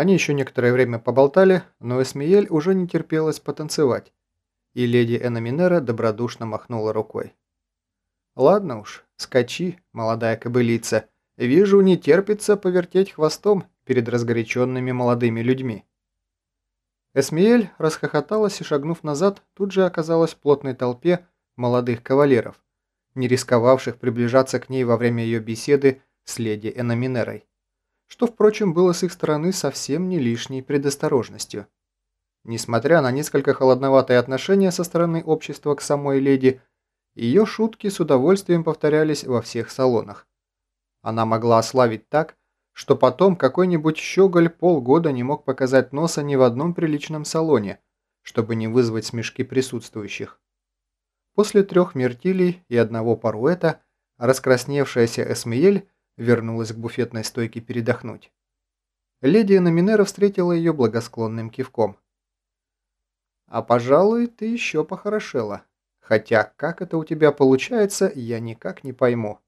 Они еще некоторое время поболтали, но Эсмиель уже не терпелось потанцевать, и леди Эноминера добродушно махнула рукой. «Ладно уж, скачи, молодая кобылица. Вижу, не терпится повертеть хвостом перед разгоряченными молодыми людьми». Эсмиэль расхохоталась и, шагнув назад, тут же оказалась в плотной толпе молодых кавалеров, не рисковавших приближаться к ней во время ее беседы с леди Эноминерой, что, впрочем, было с их стороны совсем не лишней предосторожностью. Несмотря на несколько холодноватое отношение со стороны общества к самой леди, ее шутки с удовольствием повторялись во всех салонах. Она могла ославить так, что потом какой-нибудь щеголь полгода не мог показать носа ни в одном приличном салоне, чтобы не вызвать смешки присутствующих. После трех мертилей и одного паруэта раскрасневшаяся Эсмиель вернулась к буфетной стойке передохнуть. Леди Номинера встретила ее благосклонным кивком. «А пожалуй, ты еще похорошела. Хотя как это у тебя получается, я никак не пойму».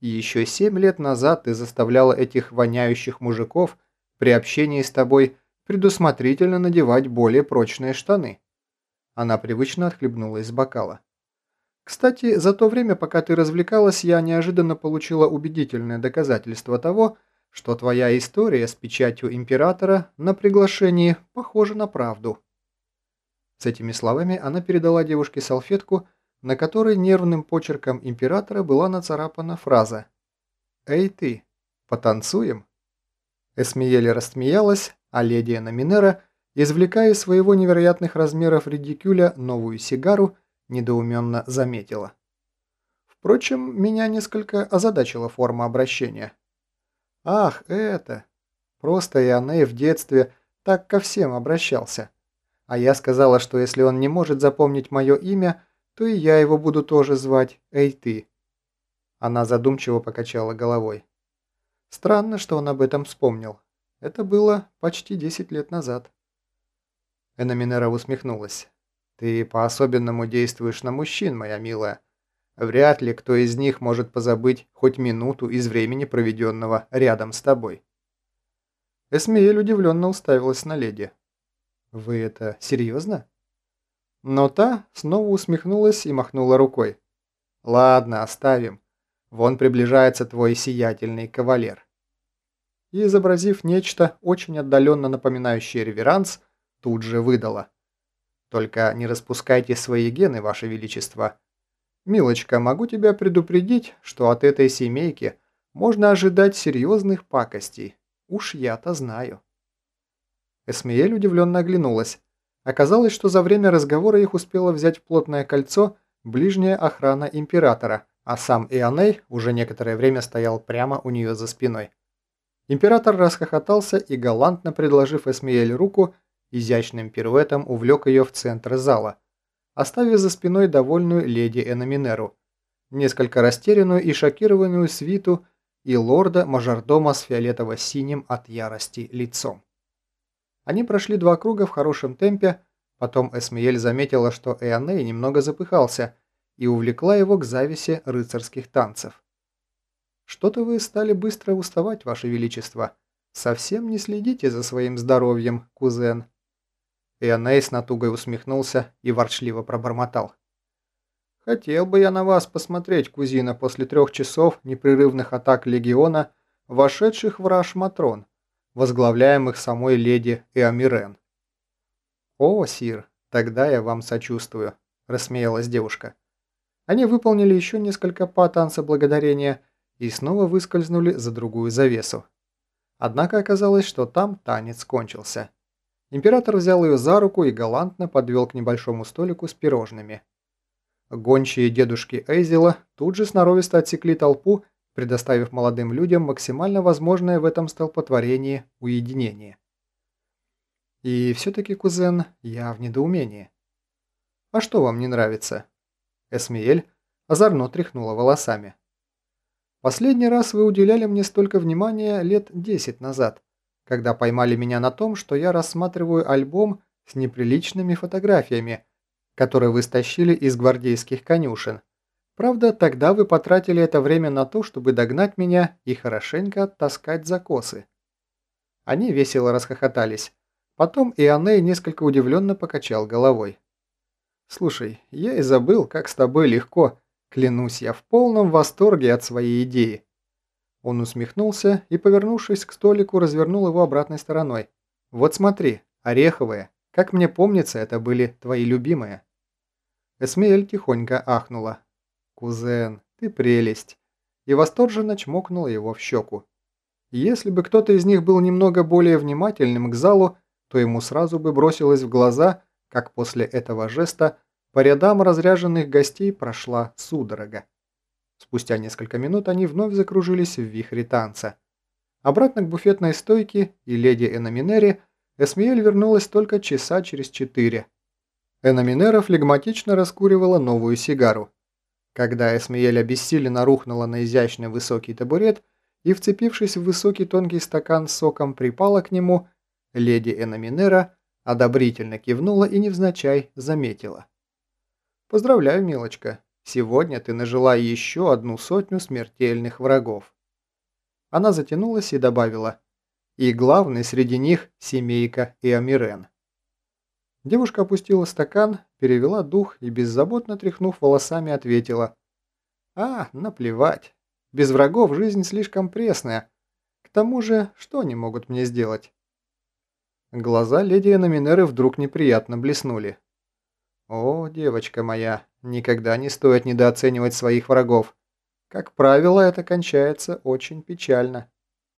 Еще семь лет назад ты заставляла этих воняющих мужиков при общении с тобой предусмотрительно надевать более прочные штаны. Она привычно отхлебнула из бокала. Кстати, за то время, пока ты развлекалась, я неожиданно получила убедительное доказательство того, что твоя история с печатью императора на приглашении похожа на правду. С этими словами она передала девушке салфетку, на которой нервным почерком императора была нацарапана фраза «Эй ты, потанцуем?» Эсмиели рассмеялась, а леди Минера, извлекая из своего невероятных размеров редикюля новую сигару, недоуменно заметила. Впрочем, меня несколько озадачила форма обращения. «Ах, это! Просто Ионей в детстве так ко всем обращался. А я сказала, что если он не может запомнить мое имя, то и я его буду тоже звать «Эй ты». Она задумчиво покачала головой. Странно, что он об этом вспомнил. Это было почти 10 лет назад. Эноминера усмехнулась. «Ты по-особенному действуешь на мужчин, моя милая. Вряд ли кто из них может позабыть хоть минуту из времени, проведенного рядом с тобой». Эсмеель удивленно уставилась на леди. «Вы это серьезно?» Но та снова усмехнулась и махнула рукой. «Ладно, оставим. Вон приближается твой сиятельный кавалер». И, изобразив нечто, очень отдаленно напоминающее реверанс, тут же выдала. «Только не распускайте свои гены, Ваше Величество. Милочка, могу тебя предупредить, что от этой семейки можно ожидать серьезных пакостей. Уж я-то знаю». Эсмеель удивленно оглянулась. Оказалось, что за время разговора их успела взять в плотное кольцо ближняя охрана императора, а сам Ионей уже некоторое время стоял прямо у нее за спиной. Император расхохотался и, галантно предложив Эсмиэль руку, изящным пируэтом увлек ее в центр зала, оставив за спиной довольную леди Эноминеру, несколько растерянную и шокированную свиту и лорда-мажордома с фиолетово-синим от ярости лицом. Они прошли два круга в хорошем темпе, потом Эсмиель заметила, что Эоней немного запыхался и увлекла его к зависе рыцарских танцев. «Что-то вы стали быстро уставать, Ваше Величество. Совсем не следите за своим здоровьем, кузен». Эоней с натугой усмехнулся и ворчливо пробормотал. «Хотел бы я на вас посмотреть, кузина, после трех часов непрерывных атак легиона, вошедших в раш Матрон возглавляемых самой леди Эомирен. «О, Сир, тогда я вам сочувствую», – рассмеялась девушка. Они выполнили еще несколько па танца благодарения и снова выскользнули за другую завесу. Однако оказалось, что там танец кончился. Император взял ее за руку и галантно подвел к небольшому столику с пирожными. Гончие дедушки Эйзела тут же сноровисто отсекли толпу предоставив молодым людям максимально возможное в этом столпотворении уединение. И все-таки, кузен, я в недоумении. А что вам не нравится? Эсмиэль озорно тряхнула волосами. Последний раз вы уделяли мне столько внимания лет десять назад, когда поймали меня на том, что я рассматриваю альбом с неприличными фотографиями, которые вы стащили из гвардейских конюшен. Правда, тогда вы потратили это время на то, чтобы догнать меня и хорошенько оттаскать за косы. Они весело расхохотались. Потом Ионей несколько удивленно покачал головой. «Слушай, я и забыл, как с тобой легко. Клянусь, я в полном восторге от своей идеи». Он усмехнулся и, повернувшись к столику, развернул его обратной стороной. «Вот смотри, ореховые. Как мне помнится, это были твои любимые». Эсмеэль тихонько ахнула. «Кузен, ты прелесть!» И восторженно чмокнула его в щеку. Если бы кто-то из них был немного более внимательным к залу, то ему сразу бы бросилось в глаза, как после этого жеста по рядам разряженных гостей прошла судорога. Спустя несколько минут они вновь закружились в вихре танца. Обратно к буфетной стойке и леди Эноминере Эсмиэль вернулась только часа через четыре. Эноминера флегматично раскуривала новую сигару. Когда Эсмиэль обессиленно рухнула на изящный высокий табурет и, вцепившись в высокий тонкий стакан с соком, припала к нему, леди Эноминера одобрительно кивнула и невзначай заметила. «Поздравляю, милочка, сегодня ты нажила еще одну сотню смертельных врагов». Она затянулась и добавила, «И главный среди них семейка Иомирен». Девушка опустила стакан, перевела дух и, беззаботно тряхнув волосами, ответила, «А, наплевать. Без врагов жизнь слишком пресная. К тому же, что они могут мне сделать?» Глаза леди Эноминеры вдруг неприятно блеснули. «О, девочка моя, никогда не стоит недооценивать своих врагов. Как правило, это кончается очень печально».